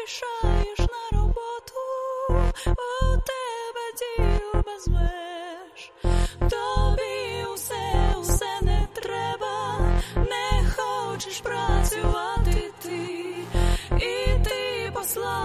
поспішаєш на роботу, у тебе діл без меж, тобі усе, усе не треба, не хочеш працювати ти, і ти посла.